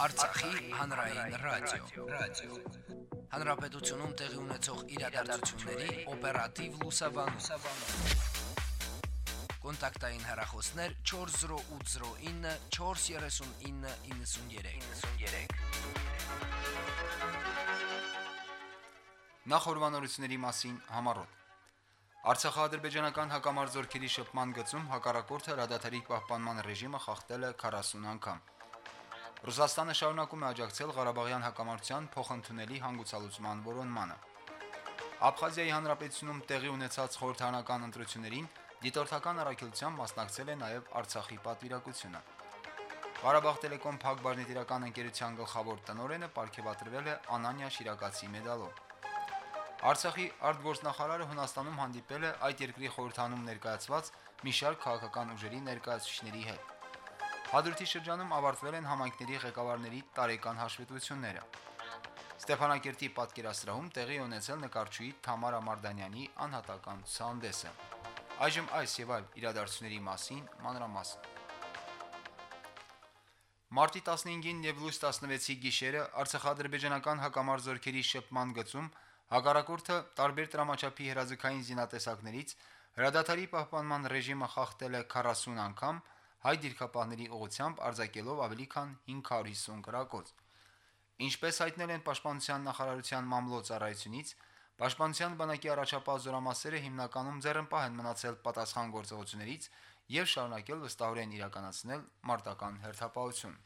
Արցախի հանրային ռադիո, ռադիո։ Հանրապետությունում տեղի ունեցող իրադարձությունների օպերատիվ լուսաբանում։ Կոնտակտային հեռախոսներ 40809 43993։ 93։ Նախորbanությունների մասին համառոտ Արցախա-ադրբեջանական հակամարտությունների շփման գծում հակառակորդը հրադադարի պահպանման ռեժիմը խախտել է 40 անգամ։ Ռուսաստանը շարունակում է աջակցել Ղարաբաղյան հակամարտության փոխընդունելի հանգուցալուծման որոնմանը։ Աբխազիայի հանրապետությունում տեղի ունեցած խորհրդարանական ընտրություններին դիտորդական առաքելությամբ մասնակցել է նաև Արցախի պատվիրակությունը։ Ղարաբաղ Տելեկոմ Փակ բաժնետիրական ընկերության գլխավոր տնօրենը ապարգևատրվել է Անանյա Շիրակացի մեդալով։ Արցախի արտգործնախարարը Հունաստանում հանդիպել է այդ երկրի խորհրդանում ներկայացված մի շարք քաղաքական ուժերի ներկայացուցիչների հետ։ Հադրութի շրջանում ավարտվել են համայնքների ղեկավարների տարեկան հաշվետվությունները։ Ստեփանակերտի պատկերասրահում տեղի ունեցել նկարչուհի Թամարա Մարդանյանի անհատական ցուցահանդեսը։ Այժմ այս եւ այլ իրադարձությունների մասին մանրամասն։ Մարտի 15-ին եւ լույս 16-ի գիշերը Արցախա-ադրբեջանական հակամարտ շփման գծում հակառակորդը տարբեր տրամաչափի հրաձգային զինատեսակներից հրադադարի պահպանման ռեժիմը խախտել է 40 անգամ, հայ դիրքապահների ուղությամբ արձակելով ավելի քան 550 գրակոց։ Ինչպես հայտնել են Պաշտպանության նախարարության մամլոյ ծառայությունից, Պաշտպանության բանակի առաջապահ զորամասերը հիմնականում ձեռնպահ են մնացել պատասխան գործողություններից եւ շարունակել վստահորեն իրականացնել մարտական հերթապահություն։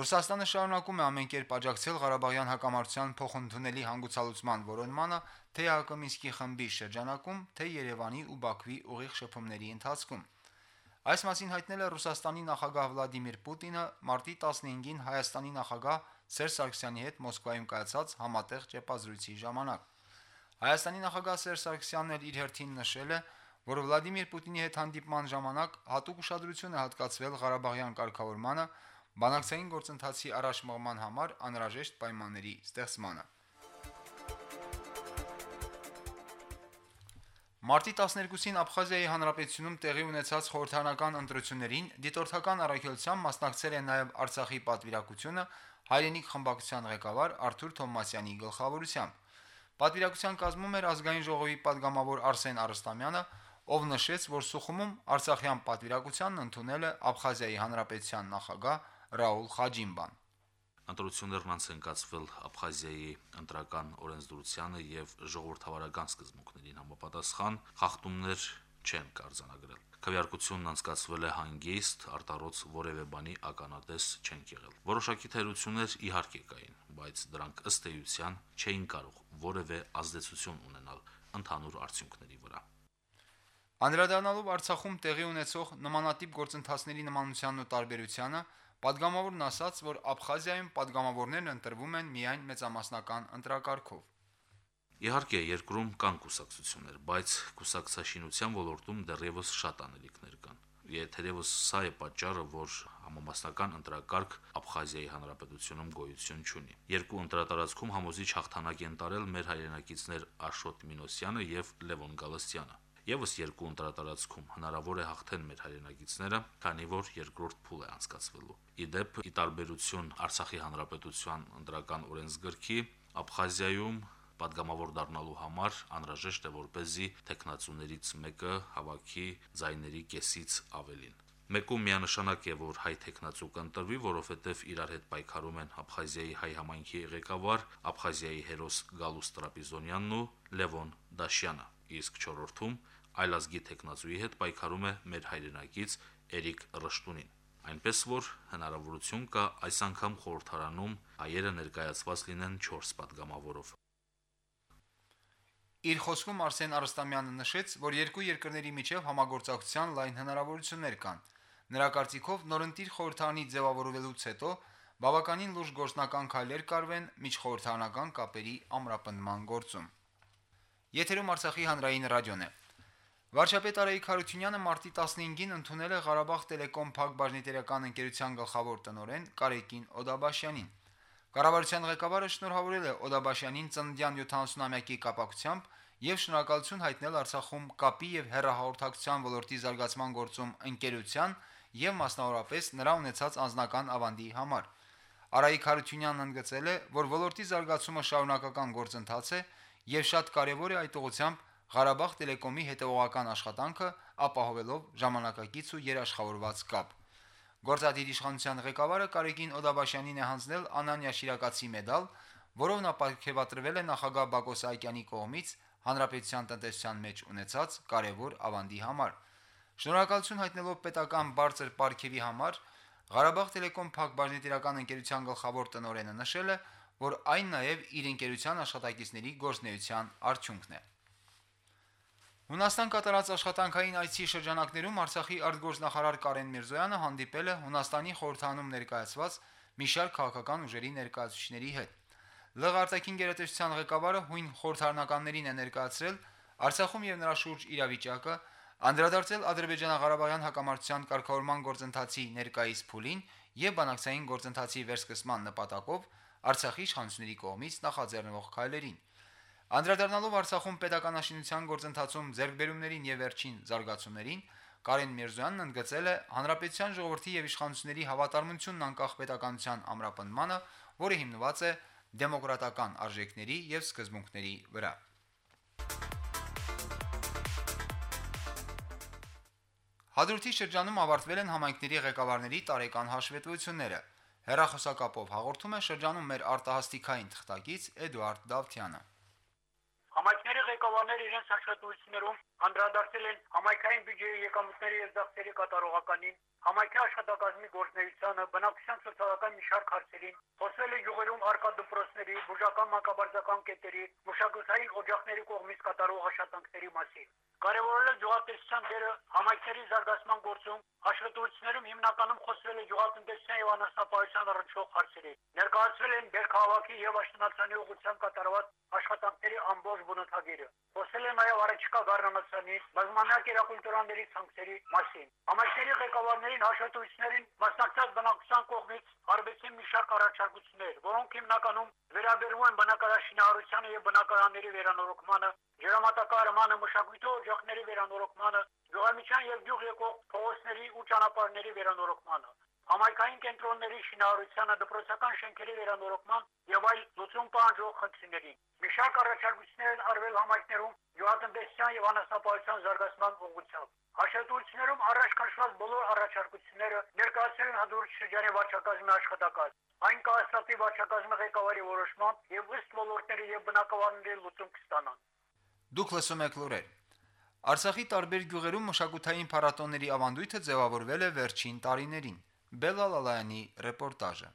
Ռուսաստանը շարունակում է ամեն կերպ աջակցել Ղարաբաղյան հակամարտության փոխընդունելի հանգուցալուծման որոնմանը թե Հակոմինսկի խմբի շրջանակում, թե Երևանի ու Բաքվի ուղիղ շփումների ընթացքում։ Այս մասին հայտնել է Ռուսաստանի նախագահ Վլադիմիր Պուտինը մարտի 15-ին Հայաստանի նախագահ Սերժ Սարգսյանի հետ Մոսկվայում կայացած համատեղ ճեպազրույցի ժամանակ։ Հայաստանի նախագահ Սերժ Սարգսյանն էլ իր հերթին նշել է, որ Վլադիմիր Պուտինի հետ հանդիպման ժամանակ հատուկ ուշադրություն է հատկացվել Ղարաբաղյան կարգավորմանը, բանակցային գործընթացի առաջ մղման համար անհրաժեշտ պայմանների ստեղծմանը։ Մարտի 12-ին Աբխազիայի հանրապետությունում տեղի ունեցած խորհրդանական ընտրություններին դիտորդական առաքելությամբ մասնակցել է նաև Արցախի պատվիրակությունը հայրենիք խմբակցության ղեկավար Արթուր Թոմասյանի գլխավորությամբ։ Պատվիրակության կազմում էր ազգային ժողովի падգամավոր Արսեն Արստամյանը, ով նշեց, որ Սուխումում Արցախյան պատվիրակությանն ընդունել է Աբխազիայի հանրապետության նախագահ Ռաուլ Խաջիմբան։ Ընտրություններն անց են կացվել Աբխազիայի ընտրական օրենսդրությանը եւ ժողովրդավարական սկզբունքներին համապատասխան խախտումներ չեն կարձանագրել։ Քվեարկությունն անցկացվել է հանգիստ, արտարոց որևէ բանի ականատես չեն եղել։ Որոշակի թերություններ իհարկե կային, բայց դրանք ըստ էության չէին կարող որևէ ազդեցություն ունենալ ընդհանուր արդյունքների վրա։ Անդրադառնալով Արցախում տեղի ունեցող նմանատիպ գործընթացների նմանությանն ու տարբերությանը, Պատգամավորն ասաց, որ Աբխազիայում падգամավորներն ընտրվում են միայն մեծամասնական ընտրակարգով։ Իհարկե, երկրում կան կուսակցություններ, բայց կուսակցաշինության ոլորտում դեռևս շատ անելիքներ կան։ Եթերևս սա է պատճառը, որ համամասնական ընտրակարգ Աբխազիայի հանրապետությունում գոյություն չունի։ Երկու ընտրատարածքում համոզիչ հաղթանակ են տարել մեր հայրենակիցներ Աշոտ Մինոսյանը եւ Լևոն Գալստյանը։ Եվս երկու ընտրատարածքում հնարավոր է հաղթեն մեր հայրենագիտները, քանի որ երկրորդ փուլ է անցկացվելու։ Իդեպ՝ ի տարբերություն Արցախի հանրապետության ընդրական օրենսգրքի, Աբխազիայում падգամավոր դառնալու համար անհրաժեշտ է որպեսզի տեխնացուներից մեկը հավաքի ձայների կեսից ավելին։ Մեկում միանշանակ է, որ հայ տեխնացու կընտրվի, որովհետև իրար հետ պայքարում են Աբխազիայի հայ համայնքի ղեկավար, Աբխազիայի հերոս Գալուս Տրապիզոնյանն ու Լևոն Դաշյանը։ Իսկ 4-րդում այլազգի տեխնացուի հետ պայքարում է մեր հայրենակից Էրիկ Ռշտունին։ Այնպես որ հնարավորություն կա այս անգամ խորհրդարանում հայերը ներկայացված լինեն 4 պատգամավորով։ Իր խոսքում Արսեն Արստամյանը նշեց, որ երկու երկրների միջև համագործակցության լայն հնարավորություններ կան։ Նրա կարծիքով նորընտիր խորհրդանի ձևավորվելուց հետո բավականին լուրջ գործնական քայլեր կարվեն միջխորհրդանական կապերի ամրապնդման գործում։ Եթերում Արցախի հանրային ռադիոն է։ Վարչապետ Արայիկ Խարությունյանը մարտի 15-ին ընդունել է Ղարաբաղ Տելեկոմ Փակ բաժնետերական ընկերության գլխավոր տնօրեն Կարեկին Օդաբաշյանին։ Կառավարության ղեկավարը շնորհավորել է Օդաբաշյանին ծննդյան 70-ամյակի կապակցությամբ եւ շնորհակալություն հայտնել Արցախում կապի եւ հերահաղորդակցության ոլորտի զարգացման գործում ընկերության եւ մասնավորապես նրա ունեցած անձնական ավանդի համար։ Արայիկ Հարությունյանն ընդգծել է, որ ոլորտի զարգացումը շարունակական գործընթաց է եւ շատ կարեւոր է այդ ուղղությամբ Ղարաբաղ Տելեկոմի հետևողական աշխատանքը ապահովելով ժամանակակից ու երաշխավորված կապ։ Գործադիր իշխանության ղեկավարը Կարեկին Օդաբաշյանին է հանձնել Անանյա Շիրակացի մեդալ, որով նա ապարգևատրվել է նախագահ Բակո Սահակյանի կողմից հանրապետության տնտեսության մեջ ունեցած կարևոր ավանդի համար։ Շնորհակալություն հայտնելով պետական բարձր պարգևի համար Ղարաբաղ Տելեկոմ Փակ բաժնետիրական ընկերության գլխավոր տնօրենը նշել է, որ այն նաև իր ընկերության աշխատակիցների գործնեության արդյունքն է։ Հունաստան կատարած աշխատանքային այցի շրջանակներում Արցախի արտգործնախարար Կարեն Միրզոյանը հանդիպել է Հունաստանի խորհրդանում ներկայացված մի շարք քաղաքական ուժերի ներկայացուցիչների հետ։ ԼՂ արտաքին գերատեսչության ղեկավարը հույն խորհրդարանականներին է ներկայացրել Արցախում եւ նրա շուրջ իրավիճակը, անդրադարձել Ադրբեջանա-Ղարաբաղյան հակամարտության կարգավորման գործընթացի ներկայիս փուլին եւ բանակցային գործընթացի վերսկսման նպատակով Արցախի իշխանությունների կողմից նախաձեռնվող քայլերին։ Անդրադառնալով Արցախում պետականաշինության գործընթացում ձեռքբերումներին եւ վերջին զարգացումներին, Կարեն Միրզոյանն ընդգծել է հանրապետության ժողովրդի եւ իշխանությունների հավատարմությունն անկախ պետականության ամրապնդմանը, որը հիմնված է դեմոկրատական արժեքների եւ սկզբունքների վրա։ Հադրութի շրջանում ավարտվել են համայնքների ղեկավարների տարեկան հաշվետվությունները։ Հերախոսակապով հաղորդում է շրջանում մեր արտահասթիկային թղթակից Էդուարդ Դավթյանը։ ղեկավարները իրենց հաշվետվություններում անդրադարձել են համայնքային բյուջեի եկամուտների եւ ծախսերի կատարողականին, համայնքի աշխատակազմի գործնեությանը, բնակչության սոցիալական մի շարք հարցերին, խոսվել է յուղերում արկա դպրոցների, բուժական մանկաբարձական կետերի, մշակութային օջախների կողմից կատարող աշխատանքների մասին։ Կարևորել է գյուղատնտեսության դերը համայնքների զարգացման գործում, հաշվետվություններում հիմնականում խոսվել է գյուղատնտեսության եւ անասնապահության առնչվող հարցերի։ Ներկայացվել են Բերքահավաքի եւ Աշտանացանի ուղղությամբ կատարված աշխատանքների ամբողջ բնութագիրը։ Խոսել է նաեւ առաջիկա գառնանացանի, բազմամյա կերակուրտուրաների ցանցերի մասին։ Համայնքների ղեկավարներին հաշվետվություններին մասնակցած բնակչության կողմից արվեցին մի շարք առաջարկություններ, որոնք հիմնականում վերաբերում են բնակարաշինարարությանը եւ բնակարանների վերանորոգմանը, ջրամատակարարմանը, մշակույթի օջախների վերանորոգմանը, գյուղամիջյան եւ գյուղ եկող փողոցների ու ճանապարհների վերանորոգմանը համայնքային կենտրոնների շինարարությանը, դպրոցական շենքերի վերանորոգման եւ այլ լուծում պահանջող խնդիրներին։ Մի շարք առաջարկություններ են արվել համայնքներում գյուղատնտեսության եւ անասնապահության զարգացման ուղղությամբ։ Հաշվետվություններում առաջ քաշված բոլոր առաջարկությունները ներկայացել են հաջորդ շրջանի վարչակազմի աշխատակաց։ Այն կայացնի վարչակազմի ղեկավարի որոշմամբ եւ ըստ ոլորտների եւ բնակավարների լուծում կստանան։ Դուք լսում եք լուրեր։ Արցախի տարբեր գյուղերում մշակութային փառատոների ավանդույթը ձևավորվել է վերջին տարիներին։ Բելալալայանի ռեպորտաժը։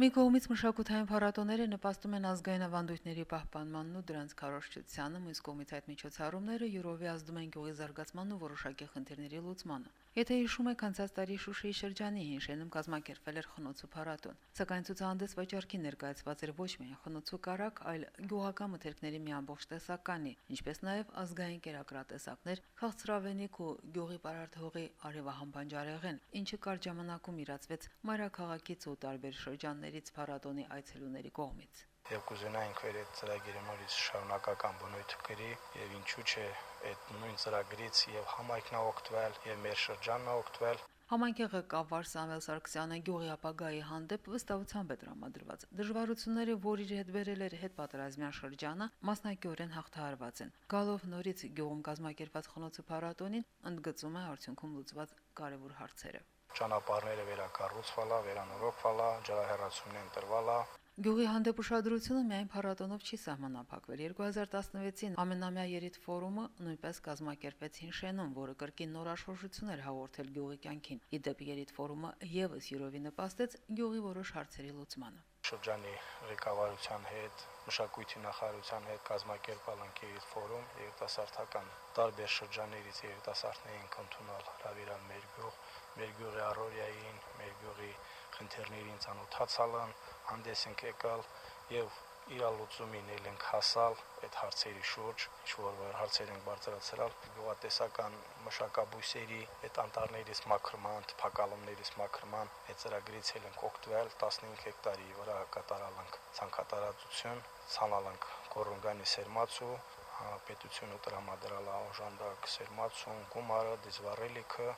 Մի կողմից մշակութային փառատոները նպաստում են ազգային ավանդույթների պահպանմանն ու դրանց քարոշչությանը, մյուս կողմից այդ միջոցառումները յուրովի ազդում են գյուղի զարգացմանն ու որոշակի խնդիրների լուծմանը։ Եթե հիշում եք, անցած տարի Շուշիի շրջանի հին շենում կազմակերպվել էր խնոցու փառատոն։ Սակայն ցուցահանդես վաճառքի ներկայացված էր ոչ միայն խնոցու կարակ, այլ գյուղական մթերքների մի ամբողջ տեսականի, ինչպես նաև ազգային կերակրատեսակներ, քաղցրավենիք ու գյուղի պարարտ հողի արևահան բանջարեղեն, ինչը կար ժամանակում իրացվեց մայրաքաղաքից ու տարբեր շրջաններից փառատոնի այցելուների կողմից եւ կուզենայինք վեր այդ ծրագիրը նորից շարունակական բնույթ կրի եւ ինչու՞ չէ այդ նույն ծրագրից եւ համայնքն օգտվել եւ մեր շրջանն օգտվել Համայնքի ղեկավար Սամվել Սարգսյանը գյուղի ապագայի հանդեպ վստահությամբ է տրամադրված։ Դժվարությունները, որ իր հետ բերել էր հետ պատերազմյան շրջանը, մասնակիորեն հաղթահարված են։ Գալով նորից գյուղում կազմակերպված խնոցի փառատոնին, ընդգծում է արդյունքում լուծված կարևոր հարցերը ճանապարհները վերակառուցվալա, վերանորոգվալա, ջրահեռացումն ընտրվալա, Գյուղի հանդեպ ուշադրությունը միայն փառատոնով չի սահմանափակվել։ 2016-ին ամենամյա երիտ ֆորումը նույնպես կազմակերպվեց հին շենում, որը կրկին նոր աշխորժություն էր հաղորդել գյուղի կյանքին։ Իդեպ երիտ ֆորումը եւս յուրովի նպաստեց գյուղի որոշ հարցերի լուծմանը շրջանի ղեկավարության հետ, մշակույթի նախարարության հետ կազմակերպալ ենք երիտ ֆորում երիտասարդական տարբեր շրջաններից երիտասարդներին կընդունել հraviral մեր գյուղ, մեր գյուղի առօրյային, մեր գյուղի խնդիրներին ցանոթացալն, հանդես ենք եկալ եւ իրալուծումին ել ենք հասալ այդ հարցերի շուրջ, ինչ որ հարցեր ենք բարձրացրել գյուղատեսական մշակաբույսերի այդ անտառներից մաքրման, թփակալումներից մաքրման այդ ծրագրից ել ենք օգտվել 15 հեկտարի վրա կատարալ ենք ցանկատարածություն, ցանալ ենք կորունգանի սերմացու պետությունը տրամադրալ է օժանդակ սերմացուն, գումարը, դիզվառելիքը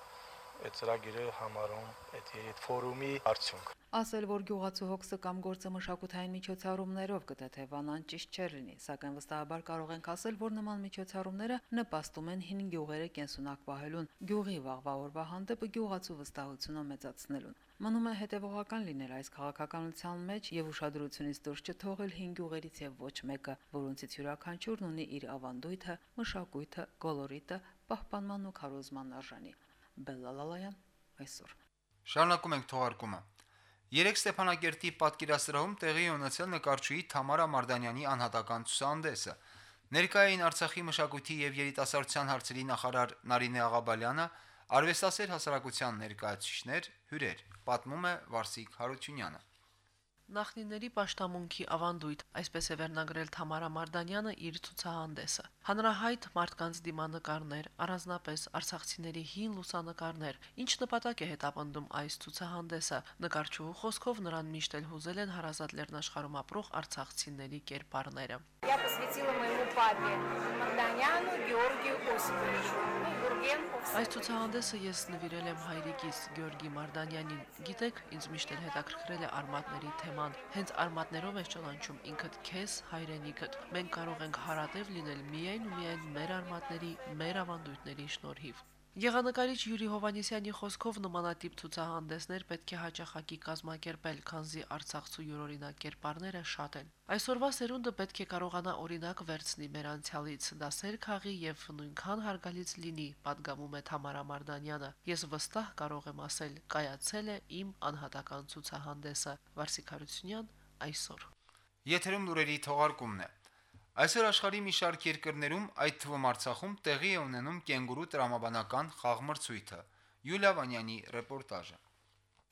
այդ ծրագիրը համարում այդ երիտ ֆորումի արդյունք Ասել, որ գյուղացու հոգսը կամ գործը մշակութային միջոցառումներով կտեթևանան ճիշտ չէ լինի, սակայն վստահաբար կարող ենք ասել, որ նման միջոցառումները նպաստում են հին գյուղերը կենսունակ պահելուն, գյուղի վաղվա օրվա հանդեպը գյուղացու վստահությունը մեծացնելուն։ Մնում է հետևողական լինել այս քաղաքականության մեջ եւ ուշադրությունից դուրս չթողել հին գյուղերից եւ ոչ մեկը, որոնցից յուրաքանչյուրն ունի իր ավանդույթը, մշակույթը, գոլորիտը, պահպանման ու քարոզման արժանի։ Բելլալալայան այսօր Շարունակում ենք թողարկումը։ Երեք Ստեփանակերտի պատկերասրահում տեղի ունեցել նկարչուհի Թամարա Մարդանյանի անհատական ցուցահանդեսը։ Ներկային Արցախի մշակույթի եւ երիտասարդության հարցերի նախարար Նարինե Աղաբալյանը, արվեստասեր հասարակության ներկայացուցիչներ, հյուրեր, պատմում է Վարսիկ Հարությունյանը։ Նախնիների պաշտամունքի ավանդույթ, այսպես է վերնագրել Թամարա Մարդանյանը իր ցուցահանդեսը։ Հանրահայտ մարդկանց դիմանկարներ, առանձնապես արցախցիների հին լուսանկարներ, ինչ նպատակ է հետապնդում այս ցուցահանդեսը։ Նկարչուհու խոսքով նրան միշտ էլ հուզել են հարազատ լեռնաշխարհում ապրող արցախցիների կերպարները։ Я посвятила моему папе Марданяну Георгию Осиповичу. Այս ցուցահանդեսը ես նվիրել եմ հայրիկիս Գյորգի Մարդանյանին։ Գիտեք, ինձ միշտ էլ հետաքրքրել է արմատների թեման։ Հենց արմատներով է ճանաչում ինքդ քեզ, հայրենիքդ։ Մենք կարող ենք հարատև լինել միայն ու միայն մեր արմատների, մեր ավանդույթների շնորհիվ։ Գեղանկարիչ Յուրի Հովանեսյանի խոսքով նմանատիպ ցուցահանդեսներ պետք է հաճախակի կազմակերպել, քանզի Արցախցու յուրօրինակ կերպարները շատ են։ Այսօրվա սերունդը պետք է կարողանա օրինակ վերցնի մեր անցյալից, դասեր քաղի եւ նույնքան հարգալից լինի, падգամում է Թամարա Մարդանյանը։ Ես վստահ կարող եմ ասել, կայացել է իմ անհատական ցուցահանդեսը։ Վարսիկ Հարությունյան այսօր։ Եթերում լուրերի թողարկումն է։ Այսօր աշխարհի մի շարք երկրներում, այդ թվում Արցախում, տեղի է ունենում կենգուրու տրամաբանական խաղմրցույթը։ Յուլիա Վանյանի ռեպորտաժը։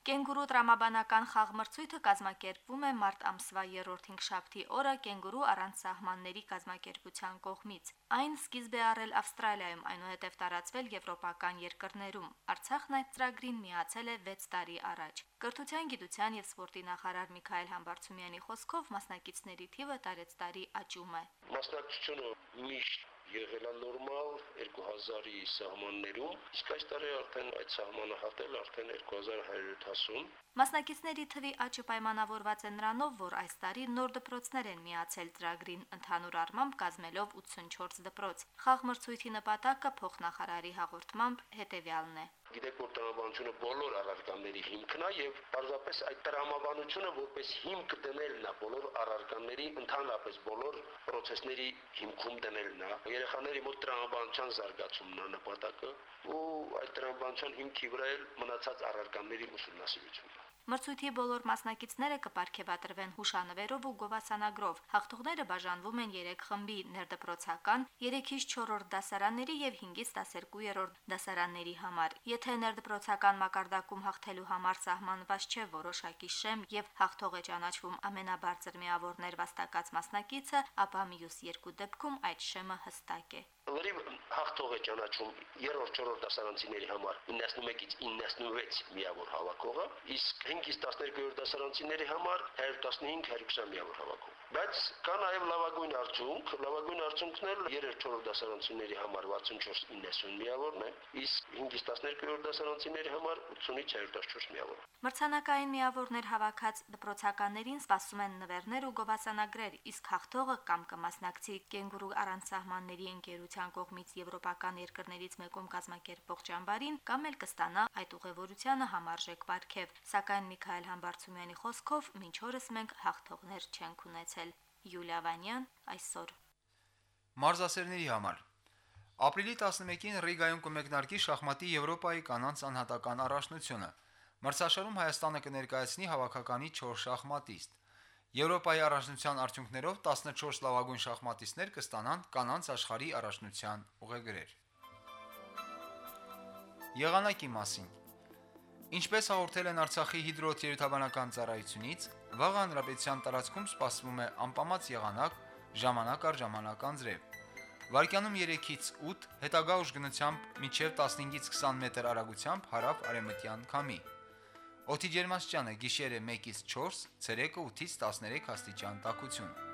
Կենգուրու տրամաբանական խաղմրցույթը կազմակերպվում է մարտ ամսվա 3-րդ 5-շաբթի օրը կենգուրու առանց սահմանների կազմակերպության կողմից։ Այն սկիզբ է առել Ավստրալիայում, այնուհետև տարածվել եվրոպական երկրներում։ Արցախն այդ ծրագրին միացել է 6 տարի առաջ։ Կրթության, գիտության եւ սպորտի նախարար Միքայել Համբարձումյանի խոսքով մասնակիցների թիվը տարեց տարի աճում է։ Մասնակցությունը միշտ եղել է նորմալ 2000-ի սահմաններում, իսկ այս տարի արդեն այդ սահմանը հատել արդեն 2170 Մասնակիցների թվի աճը պայմանավորված է նրանով, որ այս տարի նոր դպրոցներ են միացել ծրագրին ընդհանուր առմամբ կազմելով 84 դպրոց։ Խաղմրցույթի նպատակը փոխնախարարի հաղորդմամբ հետևյալն է. Գիտեք, որ տրամաբանությունը բոլոր առարկաների հիմքն է եւ պարզապես այդ տրամաբանությունը որպես հիմք դնելն է բոլոր առարկաների, ընդհանրապես բոլոր process-ների հիմքում դնելն է։ Երեխաների մոտ տրամաբանության զարգացումն է նպատակը ու այդ տրամաբանության հիմքի վրա էլ մնացած առարկաների ուսումնասիրությունն է։ Մրցույթի բոլոր մասնակիցները կպարգևատրվեն հուշանվերով ու գովասանագրով։ Հաղթողները բաժանվում են 3 խմբի՝ ներդպրոցական, 3-ից 4-րդ դասարանների եւ 5-ից 12-րդ դասարանների համար։ Եթե ներդպրոցական մակարդակում հաղթելու համար սահմանված չէ որոշակի շեմ եւ հաղթող է ճանաչվում ամենաբարձր միավորներ վաստակած մասնակիցը, ապա մյուս երկու դեպքում այդ շեմը հստակ է։ Լրիվ հաղթող է ճանաչում 3-րդ 4-րդ դասարանցիների համար 91-ից 96 միավոր հավաքողը, իսկ 5-ից 12-րդ դասարանցիների համար 115-120 միավոր հավաքող։ Բայց կա նաև լավագույն արդյունք, լավագույն արդյունքն էլ 3-րդ 4-րդ դասարանցիների համար 64-90 միավորն է, իսկ 5-ից 12-րդ դասարանցիների համար 80-ից 114 միավոր։ Մրցանակային միավորներ հավաքած դպրոցականներին սպասում են նվերներ ու գովասանագրեր, իսկ հաղթողը կամ կմասնակցի կենգուրու առանց սահմանների ընկերության կողմից եվրոպական երկրներից մեկում կազմակերպող ճամբարին կամ էլ կստանա այդ ուղևորությանը համարժեք պարգև, սակայն Միքայել Համբարձումյանի խոսքով մինչ օրս մենք հաղթողներ չենք ունեցել։ Յուլիա Վանյան այսօր Մարզասերների համար Ապրիլի 11-ին Ռիգայում կմեկնարկի շախմատի Եվրոպայի կանանց անհատական առաջնությունը։ Մրցաշարում Հայաստանը կներկայացնի հավաքականի 4 շախմատիստ։ Եվրոպայի առաջնության արդյունքներով 14 լավագույն շախմատիստներ կստանան կանանց աշխարհի առաջնության ուղեգրեր։ Եղանակի մասին. Ինչպես հաղորդել են Արցախի հիդրոթերապևտաբանական ծառայությունից, վաղ հանրապետության տարածքում սպասվում է անպամած եղանակ, ժամանակ առ ժամանակ անձրև։ Վարկյանում 3-ից 8, հետագա ուժգնությամբ մինչև 15-ից 20 մետր արագությամբ հարավ արևմտյան քամի։ Օդի ջերմաստիճանը գիշերը 1-ից 4, ցերեկը 8-ից 13 աստիճան տաքություն։